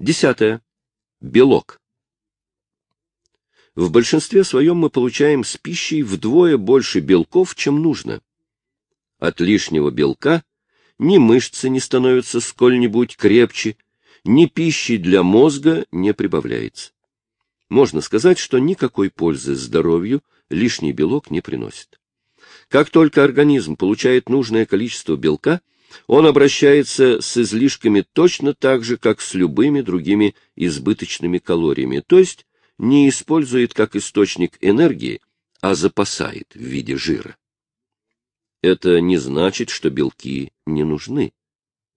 Десятое. Белок. В большинстве своем мы получаем с пищей вдвое больше белков, чем нужно. От лишнего белка ни мышцы не становятся сколь-нибудь крепче, ни пищи для мозга не прибавляется. Можно сказать, что никакой пользы здоровью лишний белок не приносит. Как только организм получает нужное количество белка, он обращается с излишками точно так же, как с любыми другими избыточными калориями, то есть не использует как источник энергии, а запасает в виде жира. Это не значит, что белки не нужны.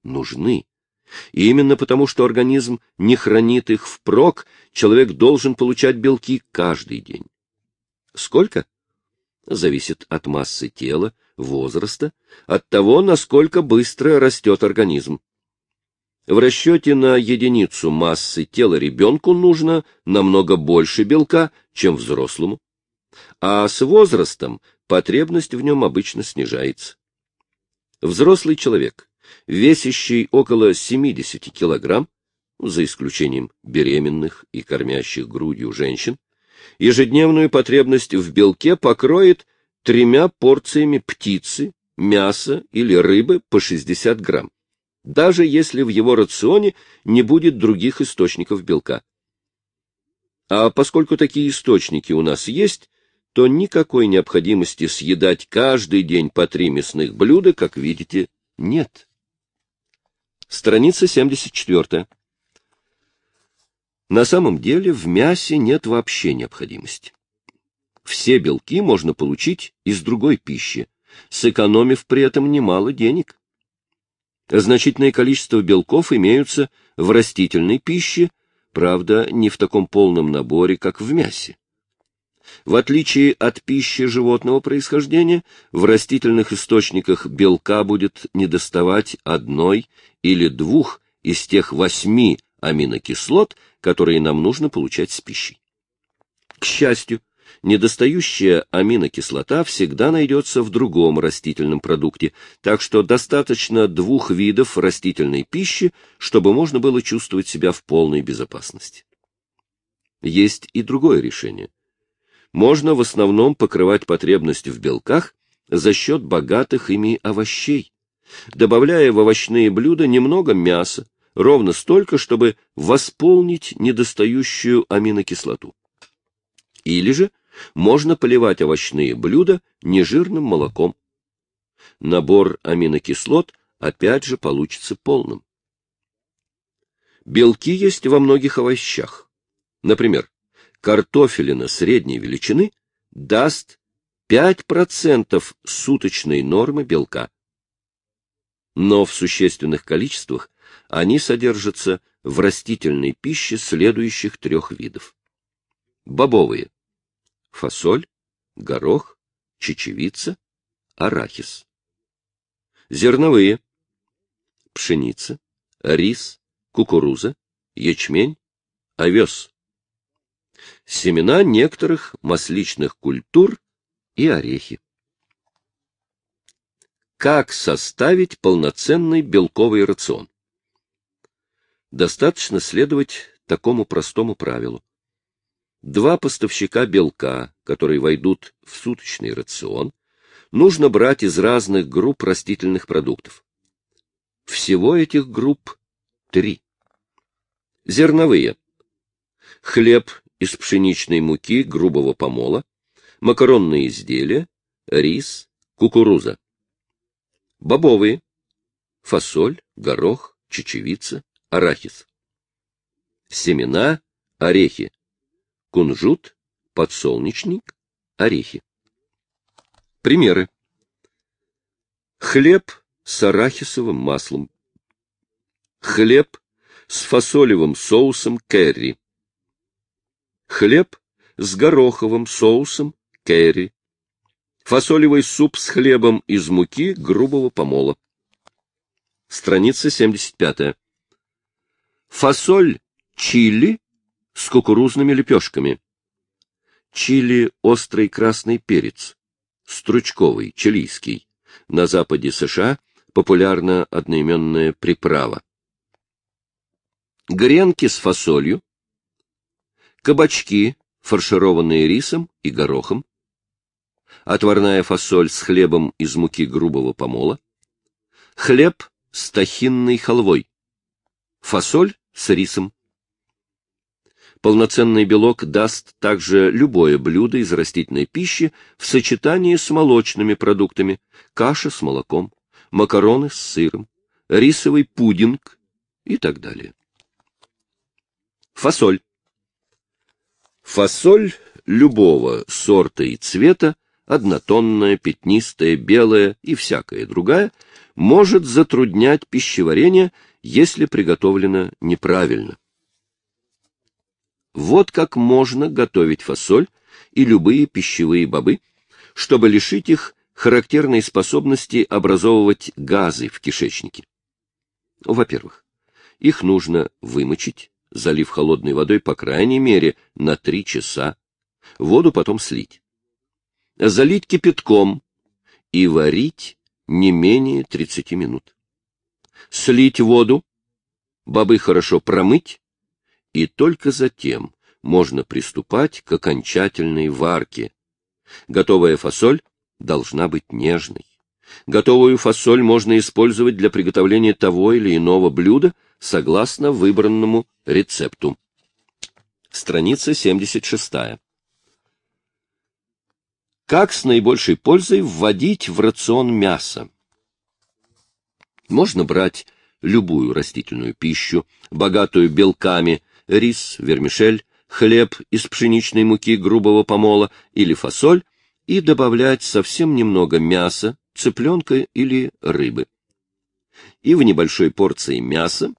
Нужны. И именно потому, что организм не хранит их впрок, человек должен получать белки каждый день. Сколько? Зависит от массы тела, возраста, от того, насколько быстро растет организм. В расчете на единицу массы тела ребенку нужно намного больше белка, чем взрослому. А с возрастом потребность в нем обычно снижается. Взрослый человек, весящий около 70 килограмм, за исключением беременных и кормящих грудью женщин, ежедневную потребность в белке покроет тремя порциями птицы, мяса или рыбы по 60 грамм, даже если в его рационе не будет других источников белка. А поскольку такие источники у нас есть, то никакой необходимости съедать каждый день по три мясных блюда, как видите, нет. Страница 74. На самом деле в мясе нет вообще необходимости. Все белки можно получить из другой пищи, сэкономив при этом немало денег. Значительное количество белков имеются в растительной пище, правда, не в таком полном наборе, как в мясе. В отличие от пищи животного происхождения, в растительных источниках белка будет недоставать одной или двух из тех восьми аминокислот, которые нам нужно получать с пищей. К счастью, недостающая аминокислота всегда найдется в другом растительном продукте, так что достаточно двух видов растительной пищи, чтобы можно было чувствовать себя в полной безопасности. Есть и другое решение. Можно в основном покрывать потребность в белках за счет богатых ими овощей, добавляя в овощные блюда немного мяса, ровно столько, чтобы восполнить недостающую аминокислоту. Или же можно поливать овощные блюда нежирным молоком. Набор аминокислот опять же получится полным. Белки есть во многих овощах. Например, картофелина средней величины даст 5% суточной нормы белка. Но в существенных количествах они содержатся в растительной пище следующих трех видов. Бобовые фасоль, горох, чечевица, арахис. Зерновые – пшеница, рис, кукуруза, ячмень, овес. Семена некоторых масличных культур и орехи. Как составить полноценный белковый рацион? Достаточно следовать такому простому правилу. Два поставщика белка, которые войдут в суточный рацион, нужно брать из разных групп растительных продуктов. Всего этих групп три. Зерновые. Хлеб из пшеничной муки грубого помола, макаронные изделия, рис, кукуруза. Бобовые. Фасоль, горох, чечевица, арахис. Семена, орехи кунжут, подсолнечник, орехи. Примеры. Хлеб с арахисовым маслом. Хлеб с фасолевым соусом керри. Хлеб с гороховым соусом керри. Фасолевый суп с хлебом из муки грубого помола. Страница 75. Фасоль чили с кукурузными лепешками. Чили — острый красный перец. Стручковый, чилийский. На западе США популярна одноименная приправа. гренки с фасолью, кабачки, фаршированные рисом и горохом, отварная фасоль с хлебом из муки грубого помола, хлеб с тахинной халвой, фасоль с рисом. Полноценный белок даст также любое блюдо из растительной пищи в сочетании с молочными продуктами, каша с молоком, макароны с сыром, рисовый пудинг и так далее. Фасоль. Фасоль любого сорта и цвета, однотонная, пятнистая, белая и всякая другая, может затруднять пищеварение, если приготовлена неправильно. Вот как можно готовить фасоль и любые пищевые бобы, чтобы лишить их характерной способности образовывать газы в кишечнике. Во-первых, их нужно вымочить, залив холодной водой по крайней мере на три часа, воду потом слить. Залить кипятком и варить не менее 30 минут. Слить воду, бобы хорошо промыть, и только затем можно приступать к окончательной варке. Готовая фасоль должна быть нежной. Готовую фасоль можно использовать для приготовления того или иного блюда согласно выбранному рецепту. Страница 76. Как с наибольшей пользой вводить в рацион мясо? Можно брать любую растительную пищу, богатую белками, рис, вермишель, хлеб из пшеничной муки грубого помола или фасоль, и добавлять совсем немного мяса, цыпленка или рыбы. И в небольшой порции мяса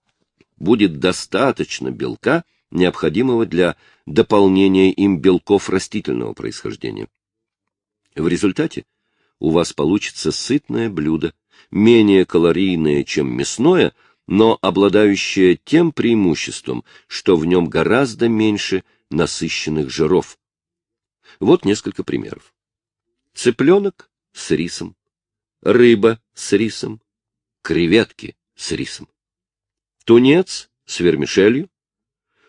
будет достаточно белка, необходимого для дополнения им белков растительного происхождения. В результате у вас получится сытное блюдо, менее калорийное, чем мясное, но обладающее тем преимуществом, что в нем гораздо меньше насыщенных жиров. Вот несколько примеров. Цыпленок с рисом, рыба с рисом, креветки с рисом, тунец с вермишелью,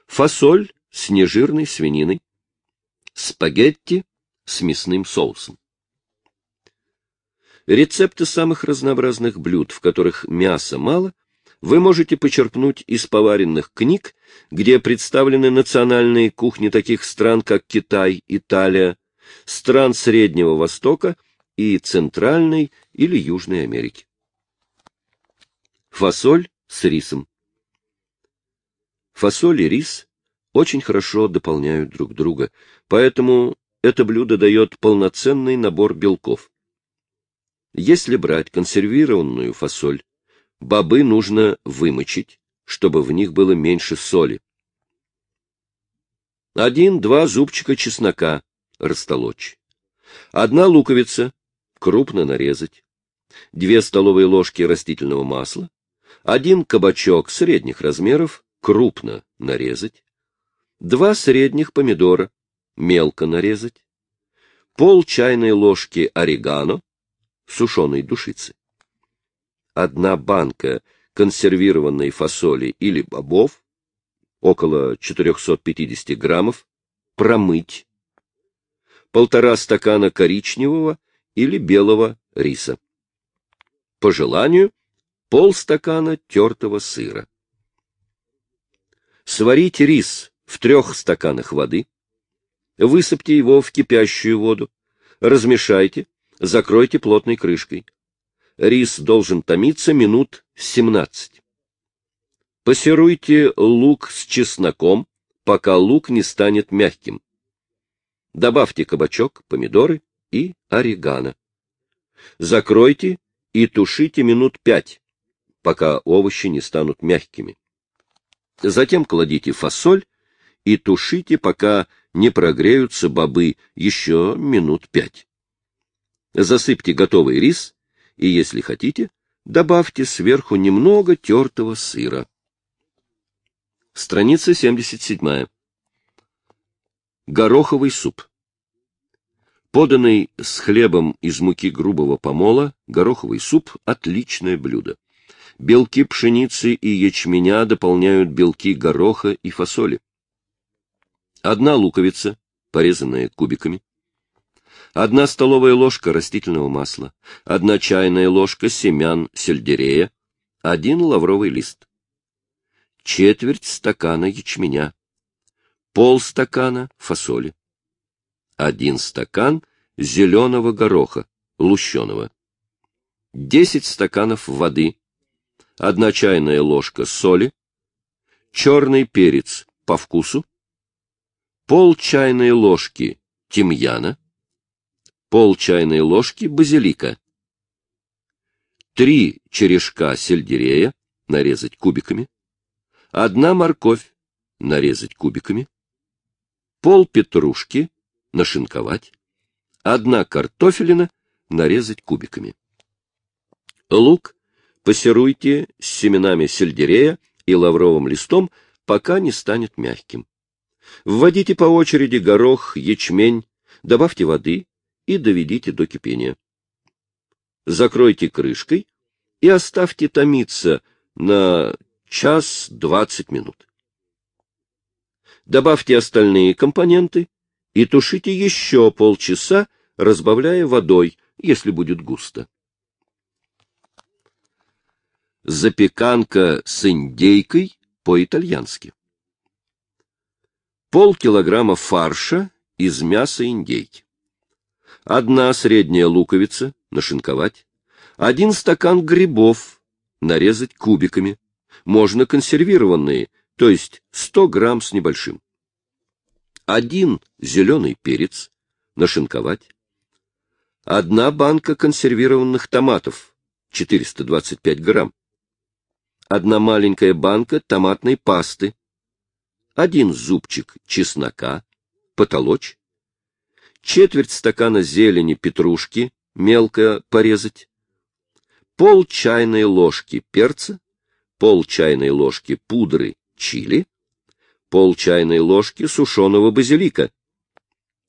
фасоль с нежирной свининой, спагетти с мясным соусом. Рецепты самых разнообразных блюд, в которых мяса мало, вы можете почерпнуть из поваренных книг, где представлены национальные кухни таких стран, как Китай, Италия, стран Среднего Востока и Центральной или Южной Америки. Фасоль с рисом. Фасоль и рис очень хорошо дополняют друг друга, поэтому это блюдо дает полноценный набор белков. Если брать консервированную фасоль, бобы нужно вымочить, чтобы в них было меньше соли. Один-два зубчика чеснока растолочь. Одна луковица крупно нарезать. Две столовые ложки растительного масла. Один кабачок средних размеров крупно нарезать. Два средних помидора мелко нарезать. Пол чайной ложки орегано, сушеной душицы. Одна банка консервированной фасоли или бобов, около 450 граммов, промыть полтора стакана коричневого или белого риса. По желанию, полстакана тертого сыра. Сварите рис в трех стаканах воды, высыпьте его в кипящую воду, размешайте, закройте плотной крышкой. Рис должен томиться минут 17. Пассеруйте лук с чесноком, пока лук не станет мягким. Добавьте кабачок, помидоры и орегано. Закройте и тушите минут пять, пока овощи не станут мягкими. Затем кладите фасоль и тушите, пока не прогреются бобы еще минут пять. Засыпьте готовый рис и, если хотите, добавьте сверху немного тертого сыра. Страница 77. Гороховый суп. Поданный с хлебом из муки грубого помола, гороховый суп — отличное блюдо. Белки пшеницы и ячменя дополняют белки гороха и фасоли. Одна луковица, порезанная кубиками. Одна столовая ложка растительного масла. Одна чайная ложка семян сельдерея. Один лавровый лист. Четверть стакана ячменя. Полстакана фасоли. Один стакан зеленого гороха, лущеного. Десять стаканов воды одна чайная ложка соли, черный перец по вкусу, пол чайной ложки тимьяна, пол чайной ложки базилика, три черешка сельдерея, нарезать кубиками, одна морковь, нарезать кубиками, пол петрушки, нашинковать, одна картофелина, нарезать кубиками. Лук Пассируйте с семенами сельдерея и лавровым листом, пока не станет мягким. Вводите по очереди горох, ячмень, добавьте воды и доведите до кипения. Закройте крышкой и оставьте томиться на час двадцать минут. Добавьте остальные компоненты и тушите еще полчаса, разбавляя водой, если будет густо. Запеканка с индейкой по-итальянски. Полкилограмма фарша из мяса индейки. Одна средняя луковица, нашинковать. Один стакан грибов, нарезать кубиками. Можно консервированные, то есть 100 грамм с небольшим. Один зеленый перец, нашинковать. Одна банка консервированных томатов, 425 грамм одна маленькая банка томатной пасты, один зубчик чеснока, потолочь, четверть стакана зелени петрушки, мелко порезать, пол чайной ложки перца, пол чайной ложки пудры чили, пол чайной ложки сушеного базилика,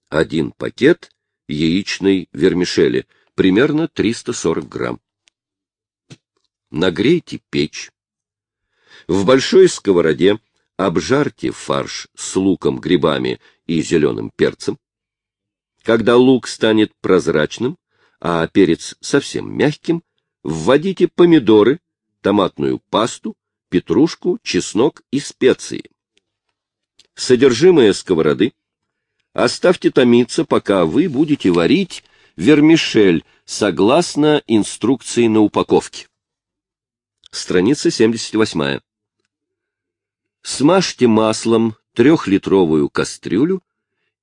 один пакет яичной вермишели, примерно 340 грамм. Нагрейте печь, в большой сковороде обжарьте фарш с луком, грибами и зеленым перцем. Когда лук станет прозрачным, а перец совсем мягким, вводите помидоры, томатную пасту, петрушку, чеснок и специи. Содержимое сковороды оставьте томиться, пока вы будете варить вермишель согласно инструкции на упаковке. Страница 78. Смажьте маслом трехлитровую кастрюлю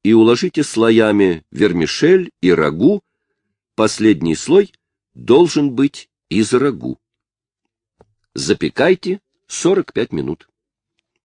и уложите слоями вермишель и рагу. Последний слой должен быть из рагу. Запекайте 45 минут.